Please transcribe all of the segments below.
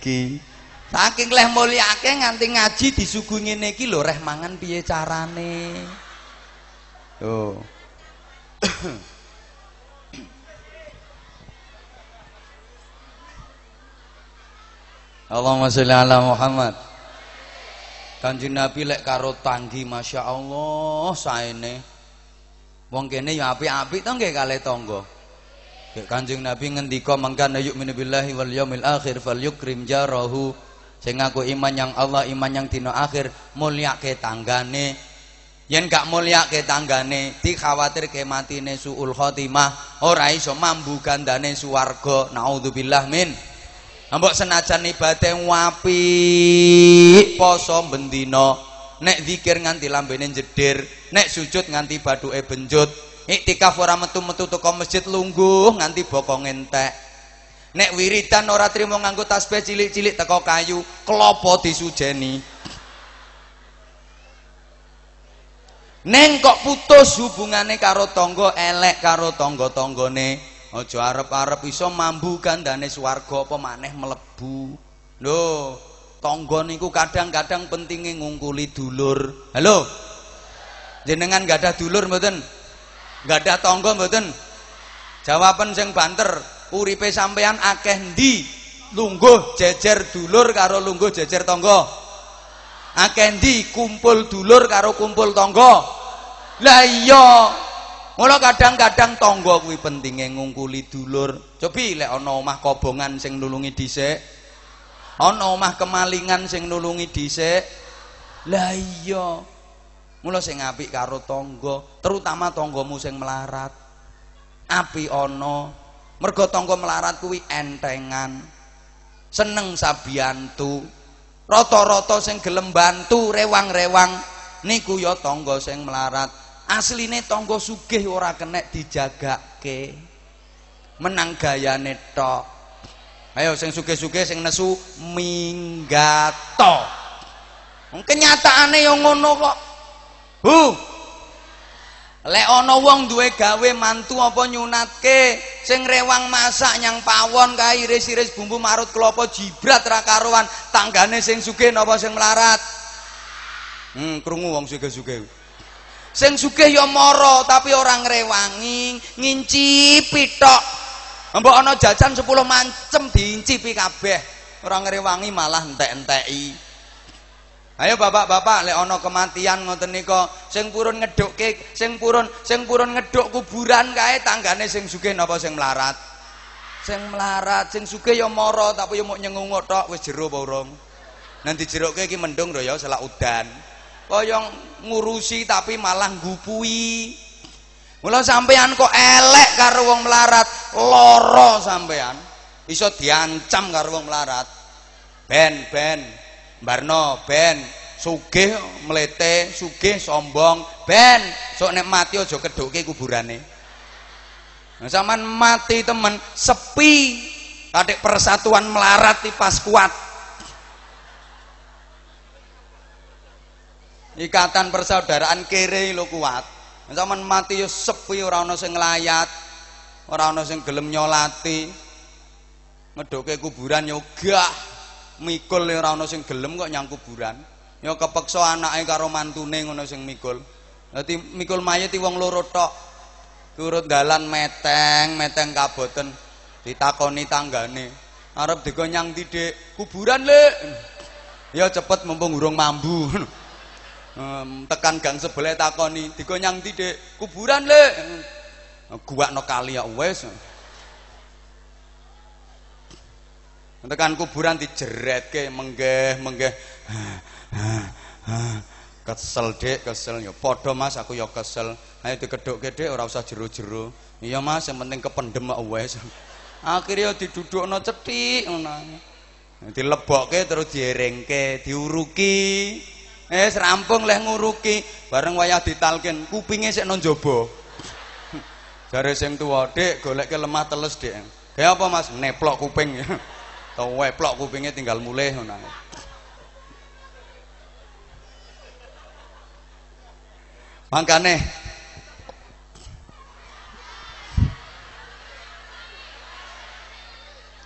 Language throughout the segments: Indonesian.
iki saking leh mulyake nganti ngaji disuguhi ngene iki lho reh mangan piye carane? Oh Allahumma sholli ala Muhammad. Kanjeng Nabi lek karo tanggi Masya Allah saene. Wong kene ya apik-apik to nggih kalih tangga Kanjeng Nabi ngendika mangkana yu'minu billahi wal yaumil akhir falyukrim jarahu. Sing ngaku iman yang Allah iman yang dina akhir mulyake tanggane. Yen gak mulyake tanggane dikhawatir ke matine suul khotimah ora iso mambu gandane swarga. Naudzubillah min. Mbok senajan ibadah wapi poso bendina nek zikir nganti lambene jedir nek sujud nganti baduke benjut iktikaf ora metu-metu teko masjid lungguh nganti bokong entek nek wiridan ora trimo nganggo tasbih cilik-cilik teko kayu klopo disujeni Neng kok putus hubungane karo tonggo elek karo tonggo-tonggone Aja arep-arep iso mambu gandane swarga apa maneh mlebu. Lho, tangga niku kadang-kadang pentinge ngungkuli dulur. Halo. Jenengan gak dulur mboten? Gak ada tangga mboten? Jawaban sing banter, uripe sampean akeh ndi? Lungguh jejer dulur karo lungguh jejer tangga. Akeh ndi kumpul dulur karo kumpul tangga? Lah iya, Mula kadang-kadang tangga kuwi pentinge ngungkuli dulur. Cobi lek ana omah kobongan sing nulungi dhisik. Ana omah kemalingan sing nulungi dhisik. Lah iya. Mula sing apik karo tangga, terutama tanggamu sing melarat. Api ana. Mergo tangga melarat kuwi entengan. Seneng sabiyantu. Rata-rata sing gelem bantu rewang-rewang niku ya tangga sing melarat asline tangga sugih ora kenek dijagake menang gayane tok ayo sing sugih-sugih sing nesu minggato kenyataane yang ngono kok hu! Lek ana wong duwe gawe mantu apa nyunatke sing rewang masak nyang pawon kae iris-iris bumbu marut kelapa jibrat ra karuan tanggane sing sugih napa sing melarat? Hmm krungu wong sugih-sugih. Sing sugih ya mara tapi orang ngrewangi ngincipi tok mbok ana jajan 10 mancem diincipi kabeh orang ngrewangi malah entek-enteki ayo bapak-bapak lek ana kematian ngoten nika sing purun ngedhukke sing purun sing purun ngedhuk kuburan kae tanggane sing sugih napa sing melarat? Sing melarat sing sugih ya mara tapi ya mok nyengungut tok wis jero apa urung? Nanti jeroke iki mendung lho ya selak udan. Kaya ngurusi tapi malah ngupui. Mula sampean kok elek karo wong melarat loro sampean iso diancam karo wong melarat. Ben ben barno ben sugih melete sugih sombong. Ben sok nek mati aja kedhuke kuburane. Nah, sampean mati temen sepi. Kadek persatuan melarat pas kuat ikatan persaudaraan kere lo kuat. Zaman mati yo sepi ora ana sing nglayat ora ana sing gelem nyolati. Ngedoke kuburan yo gah mikul ora ana sing gelem kok nyang kuburan. Yo kepeksa anake karo mantune ngono sing mikul. Dadi mikul mayit wong loro tok. Turut dalan meteng meteng kaboten ditakoni tanggane. Arep digonyang tidik kuburan le! Ya cepet mumpung urung mambu. Um, tekan gang sebelah takoni digonyang tidik kuburan le! Gua no kali ya wes tekan kuburan dijeret ke menggeh menggeh kesel dek kesel ya podo mas aku ya kesel ayo dikeduk dek ora usah jeru-jeru iya mas yang penting kependem akhirnya diduduk no cetik dilebokke terus dierengke diuruki Eh rampung leh nguruki, bareng wayah ditalkin, kupinge sik nang jaba. Jare sing tuwa, "Dik, goleke lemah teles, Dik." Kayak apa, Mas? Neplok kuping. Tau weplok kupingnya tinggal mulih ngono. Mangkane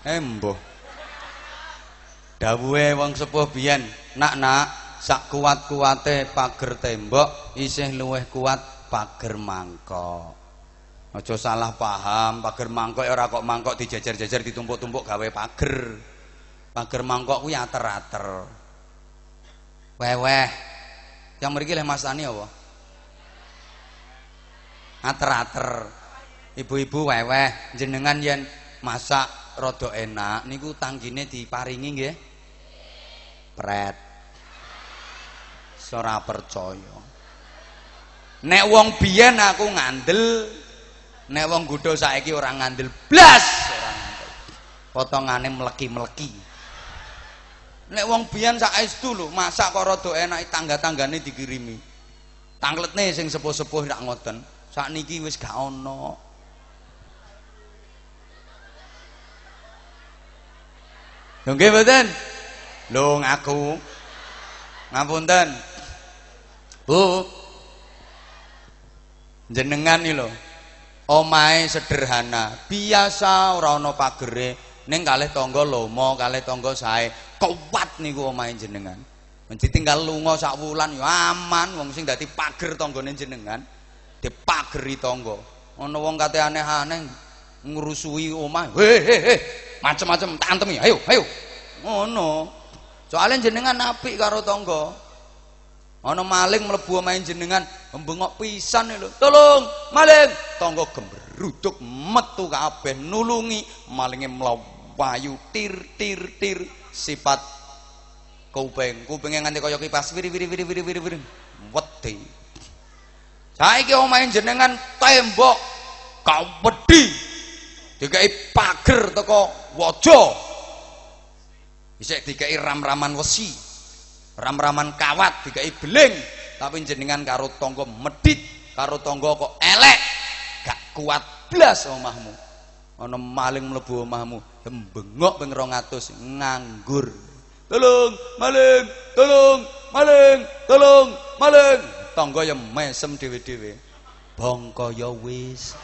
Embo. dawuhe wong sepuh biyen nak-nak sak kuat-kuate pager tembok isih luweh kuat pager mangkok aja salah paham pager mangkok ya ora kok mangkok dijajar-jajar ditumpuk-tumpuk gawe pager. Pager mangkok kuwi ater-ater. Weweh. Yang mriki leh Mas Tani apa? Ater-ater. Ibu-ibu weweh. Jenengan yen masak rada enak niku tanggine diparingi nggih? Pret. Ora percaya. Nek wong biyen aku ngandel nek wong gudha saiki ora ngandel blas ora ngandel potongane mleki-mleki nek wong biyen saestu lho masak kok rada enak tangga-tanggane dikirimi tangletne sing sepuh-sepuh rak ngoten sakniki wis gak ana Lho nggih mboten? Lho ngaku. Ngapunten. Bu. Jenengan iki lho. Omahe sederhana, biasa ora ana pagere, ning kalih tangga lomo, kalih tangga sae. Kuat niku omahe jenengan. tinggal lunga sak wulan ya aman wong sing dadi pager tanggane jenengan. Dipageri tangga. Ana wong kate aneh-aneh ngrusui omah. He he he. Macem-macem tak antemi. Ayo, ayo. Ngono. Soalnya jenengan apik karo tangga. Ana maling mlebu omahe jenengan mbengok pisan lho. Tolong maling. Tangga gembruduk metu kabeh nulungi. Malinge mlayu tir tir tir. Sifat kuping kupinge nganti kaya kipas. Wiri wiri wiri wiri wiri wiri. Wedi. Saiki omahe jenengan tembok. Kau wedi. Dikai pager teko waja. Isik dikai ram-raman wesi ram-raman kawat dikai beling. Tapi jenengan karo tonggo medit karo tonggo kok elek gak kuat blas omahmu. Ana maling mlebu omahmu bengok ping 200 nganggur. Tolong maling tolong maling tolong maling. Tonggo ya mesem dhewe-dhewe. Bangka ya wis.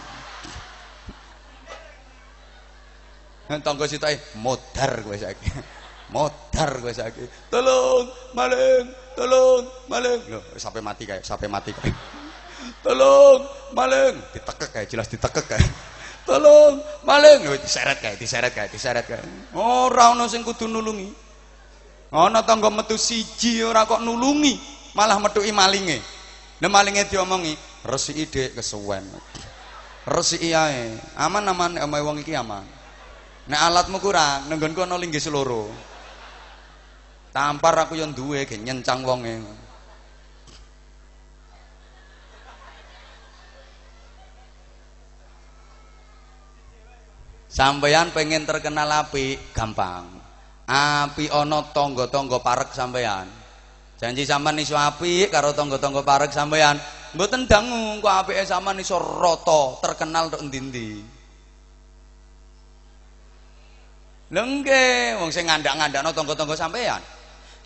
Tonggo sitae modar kowe saiki modar gue sakit tolong maling tolong maling. Loh sampai mati kayak sampai mati kayak tolong maling. Ditekek kayak jelas ditekek kayak tolong maling. Loh, diseret kayak diseret kayak diseret kayak ora ono sing kudu nulungi. Ana tangga metu siji ora kok nulungi malah metuki malinge. Nek malinge diomongi resiki dik kesuwen. Resiki ae aman aman omahe wong iki aman. Nek alatmu kurang nenggonku ana linggis loro Tampar aku yang duwe ge nyencang wonge. Sampeyan pengen terkenal api gampang. Api ono tonggo-tonggo parek sampeyan. Janji sampean iso api karo tonggo-tonggo parek sampeyan. Mboten dangu kok apike sampean iso rata terkenal tok endi-endi. Lha nggih, wong sing ngandak-ngandakno tonggo-tonggo sampeyan.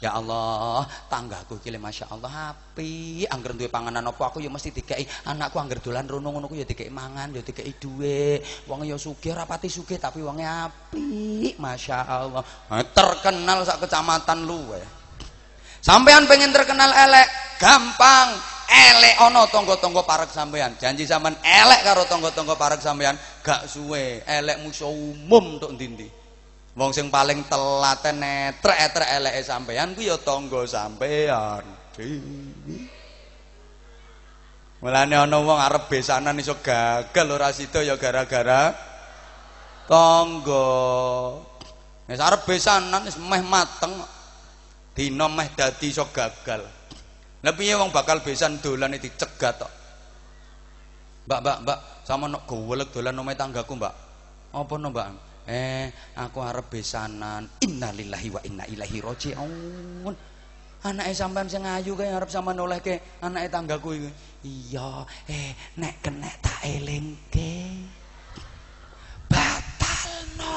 Ya Allah, tanggaku iki Masya Allah api. Angger duwe panganan apa aku ya mesti dikei anakku angger dolan rono ngono ku ya dikei mangan, ya dikei duwe. Wong ya sugih rapati sugih tapi wonge api. Masya Allah. terkenal sak kecamatan luwe. Sampean pengen terkenal elek, gampang. Elek ono tonggo-tonggo parek sampean. Janji sampean elek karo tonggo-tonggo parek sampean, gak suwe. Elek musuh umum untuk ndi Wong sing paling telaten netrek-etrek eleke sampean kuwi ya tangga sampean. Mulane ana wong arep besanan iso gagal ora sida ya gara-gara tangga. Wis arep besanan wis meh mateng dina meh dadi iso gagal. Lah piye wong bakal besan dolan dicegat tok. Mbak, Mbak, Mbak, sama nek golek dolan omahe tanggaku, Mbak. Apa no, Mbak? Eh aku arep besanan. Innalillahi wa inna ilaihi rajiun. Anake sampean sing ayu kae arep sampean olehke anake tanggaku iki. Iya eh nek kenek tak elingke. Batalno.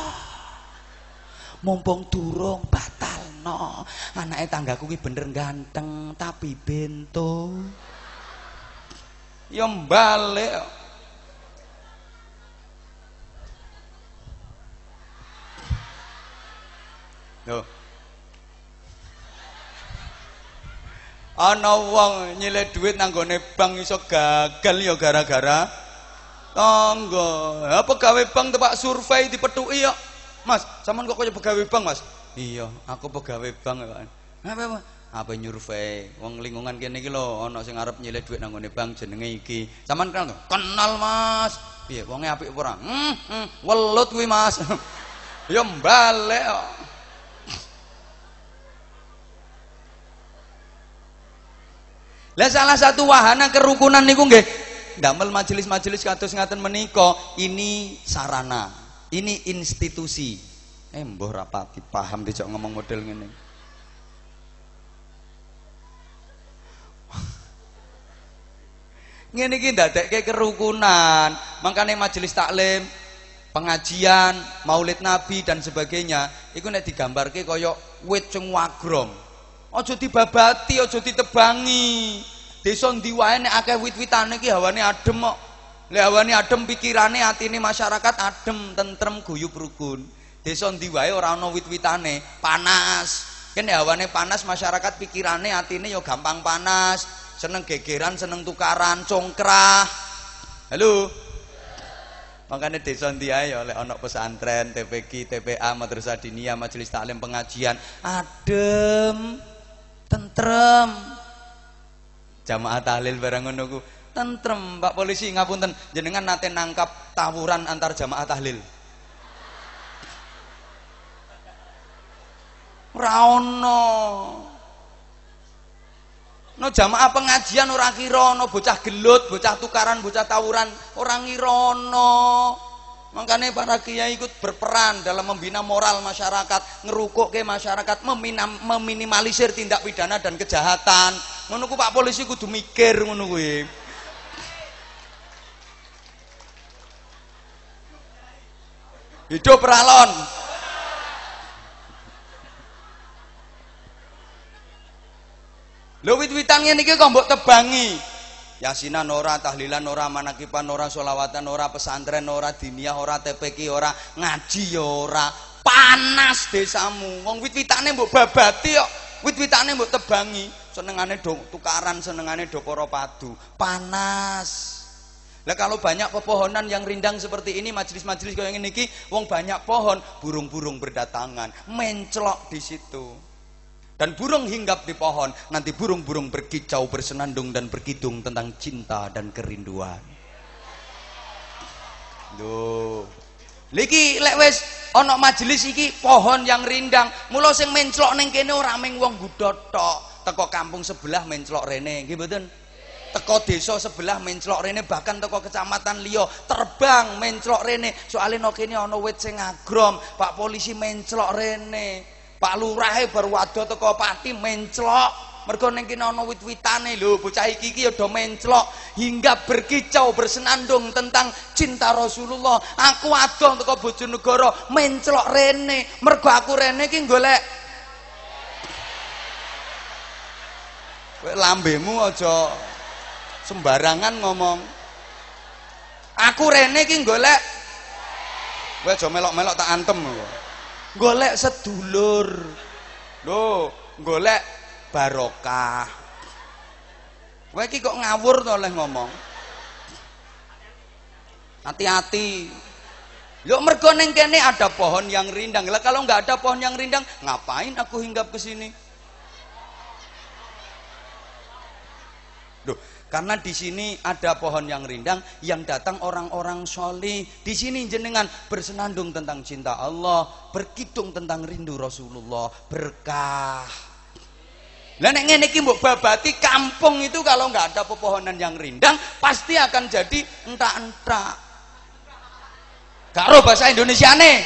Mumpung durung batalno. Anake tanggaku iki bener ganteng tapi bento. Ya balik ana wong nyilih duit nanggone bank iso gagal ya gara-gara tangga. Ha pegawe bank tepak survei dipethuki ya. Mas sampean kok kaya pegawe bank mas? Iya aku pegawe bank ya apa apa apa nyurvei? Wong lingkungan kene iki lho ana sing arep nyilih dhuwit nang nanggone bank jenenge iki. Sampean kenal tuh? kenal mas. Piye wonge apik ora? Hmm, hmm, welut kuwi mas. Ya mbalek Lah salah satu wahana kerukunan niku nggih damel majelis-majelis kados ngaten menika ini sarana, ini institusi. Eh mbah rapati paham dijak ngomong model ngene. Ngene iki ndadekke kerukunan. Makanya majelis taklim, pengajian, maulid nabi dan sebagainya iku nek digambarke kaya wit sing wagrong. Aja dibabati, aja ditebangi. Desa ndi wae nek akeh wit-witane iki hawane adem kok. Lek hawane adem pikirane atine masyarakat adem, tentrem, guyub rukun. Desa ndi wae ora ana wit-witane, panas. Kene hawane panas masyarakat pikirane atine ya gampang panas, seneng gegeran, seneng tukaran, congkrah. Halo. Makanya desa ndi ae ya lek ana pesantren, TPQ, TPA, Madrasah Diniyah, Majelis Taklim Pengajian, adem tentrem. Jamaah tahlil barang ngono ku. Tentrem. Pak polisi ngapunten. Jenengan nate nangkap tawuran antar jamaah tahlil. Ora ono. No jamaah pengajian ora kira no bocah gelut bocah tukaran bocah tawuran. Orang ngirono Makanya para kiai ikut berperan dalam membina moral masyarakat, ngerukuk ke masyarakat, meminimalisir tindak pidana dan kejahatan. Menunggu Pak polisi kudu mikir menunggu Hidup peralon. Lho wit-witan iki kok mbok tebangi yasinan ora tahlilan ora manakipan ora solawatan ora pesantren ora diniyah ora TPK ora ngaji ya ora. Panas desamu. Wong wit-witane mbok babati kok. Wit-witane mbok tebangi. Senengane do tukaran senengane do para panas. Lah kalau banyak pepohonan yang rindang seperti ini majelis-majelis kayak ini wong banyak pohon burung-burung berdatangan menclok di situ dan burung hinggap di pohon nanti burung-burung berkicau bersenandung dan berkidung tentang cinta dan kerinduan Duh. Liki lek ana majelis iki pohon yang rindang, mula sing menclok ning kene ora mung wong gudhot. Teko kampung sebelah menclok rene, nggih mboten? Teko desa sebelah menclok rene, bahkan teko kecamatan liya terbang menclok rene. Soalnya no kene ana wit sing agrom, Pak polisi menclok rene. Pak Lurahe baru wado teko pati menclok. Mergo ning kene ana wit-witane lho bocah iki iki ya do menclok. Hingga berkicau bersenandung tentang cinta Rasulullah. Aku adoh teko Bojonegoro menclok rene. Mergo aku rene iki golek. Kowe lambemu aja sembarangan ngomong. Aku rene iki golek. Kowe aja melok-melok tak antem. kok golek sedulur lho golek barokah kowe kok ngawur to oleh ngomong hati-hati Yuk mergo neng kene ada pohon yang rindang. Lah kalau nggak ada pohon yang rindang, ngapain aku hinggap ke sini? Duh, karena di sini ada pohon yang rindang yang datang orang-orang solih. Di sini jenengan bersenandung tentang cinta Allah, berkidung tentang rindu Rasulullah, berkah. Lah nek ngene iki mbok babati kampung itu kalau nggak ada pepohonan yang rindang pasti akan jadi entak-entak. Karo bahasa Indonesia nih.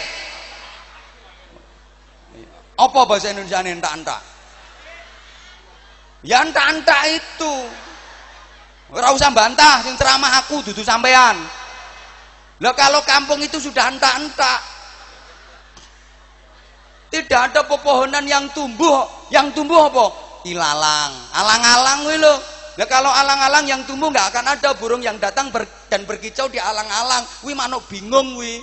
Apa bahasa Indonesia nih entak-entak? Ya entak-entak itu Ora usah bantah sing ceramah aku dudu sampean. Lah kalau kampung itu sudah entak-entak. Tidak ada pepohonan yang tumbuh, yang tumbuh apa? Ilalang, alang-alang kuwi lho. Lah kalau alang-alang yang tumbuh nggak akan ada burung yang datang ber, dan berkicau di alang-alang. Kuwi manuk bingung kuwi.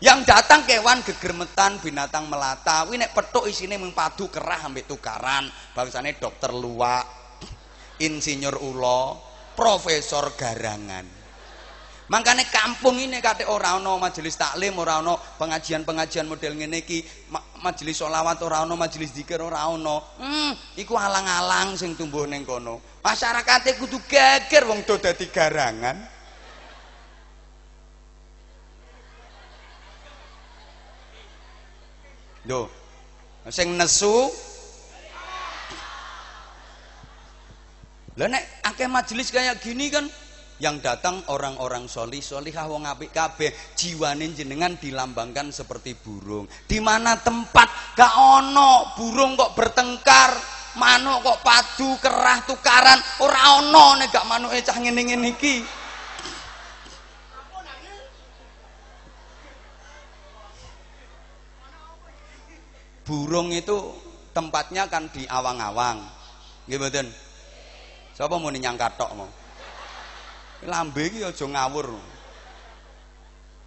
Yang datang kewan gegermetan, binatang melata. Kuwi nek petuk isine mung padu kerah ambek tukaran. Bangsane dokter luwak insinyur ulo, profesor garangan. Makanya kampung ini kate ora ana majelis taklim, ora ana pengajian-pengajian model ngene majelis sholawat ora ana, majelis zikir ora ana. Hmm, iku alang-alang sing tumbuh ning kono. Masyarakate kudu geger wong do dadi garangan. Lho. Sing nesu Lah nek akeh majelis kayak gini kan yang datang orang-orang solih solihah wong apik kabeh jiwane jenengan dilambangkan seperti burung. Di mana tempat? Gak ono. Burung kok bertengkar manuk kok padu kerah tukaran. Ora ono nek gak manuke cah ngene-ngene iki. Burung itu tempatnya kan di awang-awang. Nggih mboten sapa muni nyang katok mau? Lambe iki aja ngawur.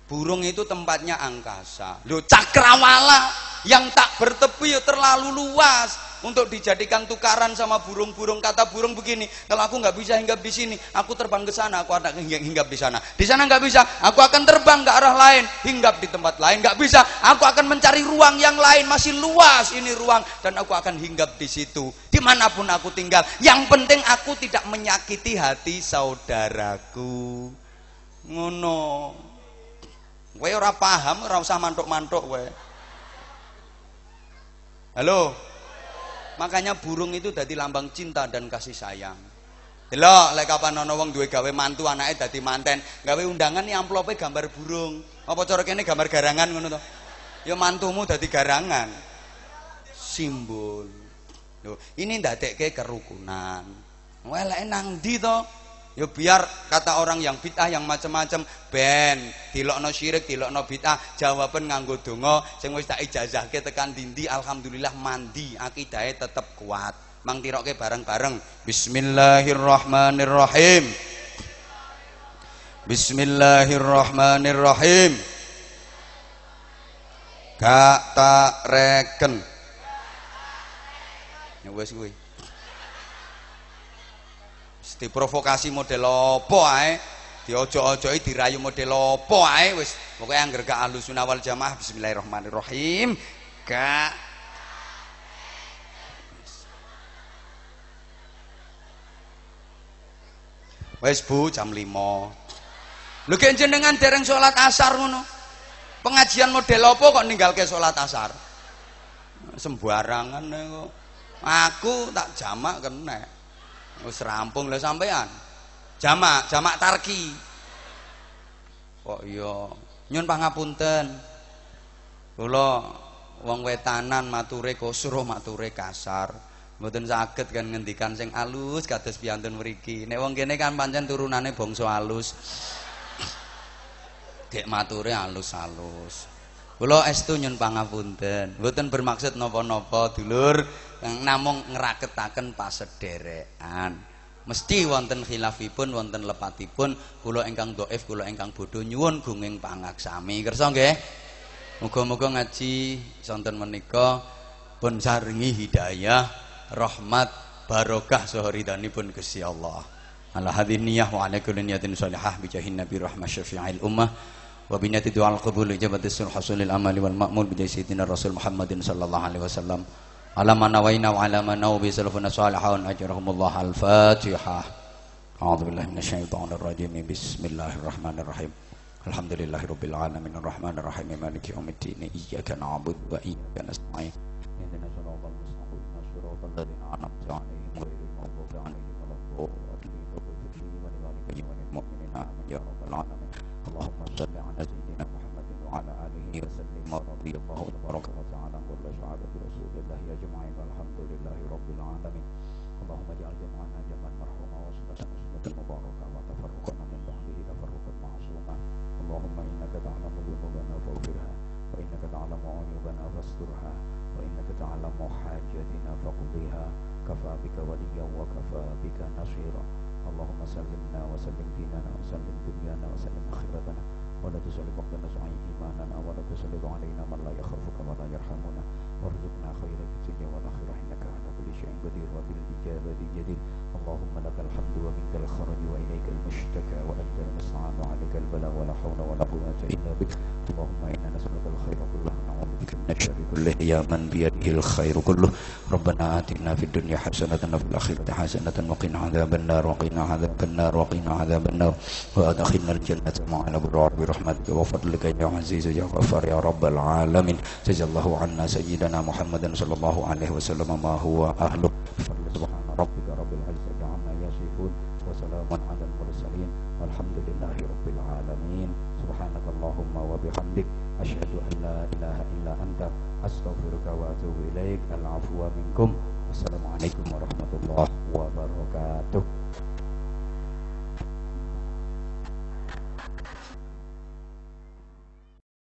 Burung itu tempatnya angkasa. Lho cakrawala yang tak bertepi ya terlalu luas untuk dijadikan tukaran sama burung-burung kata burung begini kalau aku nggak bisa hinggap di sini aku terbang ke sana aku akan hinggap di sana. Di sana nggak bisa aku akan terbang ke arah lain hinggap di tempat lain nggak bisa. Aku akan mencari ruang yang lain masih luas ini ruang dan aku akan hinggap di situ. Di mana pun aku tinggal. Yang penting aku tidak menyakiti hati saudaraku. Ngono. Kowe ora paham, ora usah mantuk-mantuk kowe. Halo. Makanya burung itu dadi lambang cinta dan kasih sayang. Delok lek kapan ana wong duwe gawe mantu anake dadi manten, gawe undangan nih amplope gambar burung. Apa cara kene gambar garangan ngono to? Ya mantumu dadi garangan. Simbol. Loh, ini ndadekke kerukunan. Weleke nang ndi to? Ya biar kata orang yang bid'ah yang macam-macam ben dilokno syirik, dilokno bid'ah, jawaban nganggo donga sing wis tak ijazahke tekan dindi alhamdulillah mandi akidahe tetep kuat. Mang tiroke bareng-bareng. Bismillahirrahmanirrahim. Bismillahirrahmanirrahim. Gak tak reken. Ya wis kuwi diprovokasi model apa ae? Diojo-ojoki dirayu model apa ae? Wis pokoke angger gak ahlussunnah wal jamaah. Bismillahirrahmanirrahim. Gak. Wis Bu jam 5 lho jenengan dereng salat asar ngono? Pengajian model apa kok ninggalke salat asar? Sembarangan kok. Aku tak jamak kena Wis rampung lah sampean. Jamak, jamak tarki. Kok iya, nyun pangapunten. Kula wong wetanan mature kosro mature kasar. Mboten saged kan ngendikan sing alus kados piyantun mriki. Nek wong kene kan pancen turunane bangsa alus. Dek mature alus-alus. Kula estu nyun pangapunten. Mboten bermaksud napa-napa, dulur. namung ngraketaken pasederekan mesti wonten khilafipun wonten lepatipun kula ingkang dhaif kula ingkang bodho nyuwun gunging pangaksami kersa nggih muga-muga ngaji sonten menika pun saringi hidayah rahmat barokah saharidhanipun Gusti Allah ala hadiniyah wa ala kulli niyatin salihah bi jahin nabi rahmah syafi'il ummah wa bi niyyati du'al qabul ijabati sul hasulil amali wal ma'mul bi sayyidina rasul Muhammadin sallallahu alaihi wasallam. Ala man nawaina wa ala man nawu bi salafuna salihun ajrahumullah al fatihah a'udzu billahi minasyaitonir rajim. Bismillahirrahmanirrahim. Alhamdulillahi rabbil alamin. Arrahmanir rahim. Maliki yaumiddin iyyaka na'budu wa iyyaka nasta'in. Ihdinas siratal ورضي الله تبارك وتعالى كل شعبة رسول الله أجمعين والحمد لله رب العالمين. اللهم اجعل جمعنا جمعا مرحوما وصلة وسنة مباركة وتفرقنا من بعده تفرقا معصوما. اللهم إنك تعلم ذنوبنا فاغفرها وإنك تعلم عيوبنا فاسترها وإنك تعلم حاجتنا فاقضيها. كفى بك وليا وكفى بك نصيرا. اللهم سلمنا وسلم ديننا وسلم دنيانا وسلم آخرتنا. ولا تسلط وقتنا سعي إيماننا ولا تسلط علينا من لا يخافك ولا يرحمنا. وارزقنا خير الدنيا والآخرة إنك على كل شيء قدير وبالإيمان الإجابة جدير. اللهم لك الحمد ومنك الخرج وإليك المشتكى وأنت المستعان وعليك البلاغ ولا حول ولا قوة إلا بك. اللهم نسألك الخير كله. ونعوذ بك من الشر كله. يا من بيده الخير كله. ربنا آتنا في الدنيا حسنة وفي الآخرة حسنة وقنا عذاب النار وقنا عذاب النار وقنا عذاب النار. وأدخلنا الجنة مع الأبرار برحمتك وفضلك يا عزيز يا غفار يا رب العالمين. جزا الله عنا سيدنا محمد صلى الله عليه وسلم ما هو أهله. astaghfiruka wa atubu ilaik. Al afwa minkum. Wassalamualaikum warahmatullahi wabarakatuh.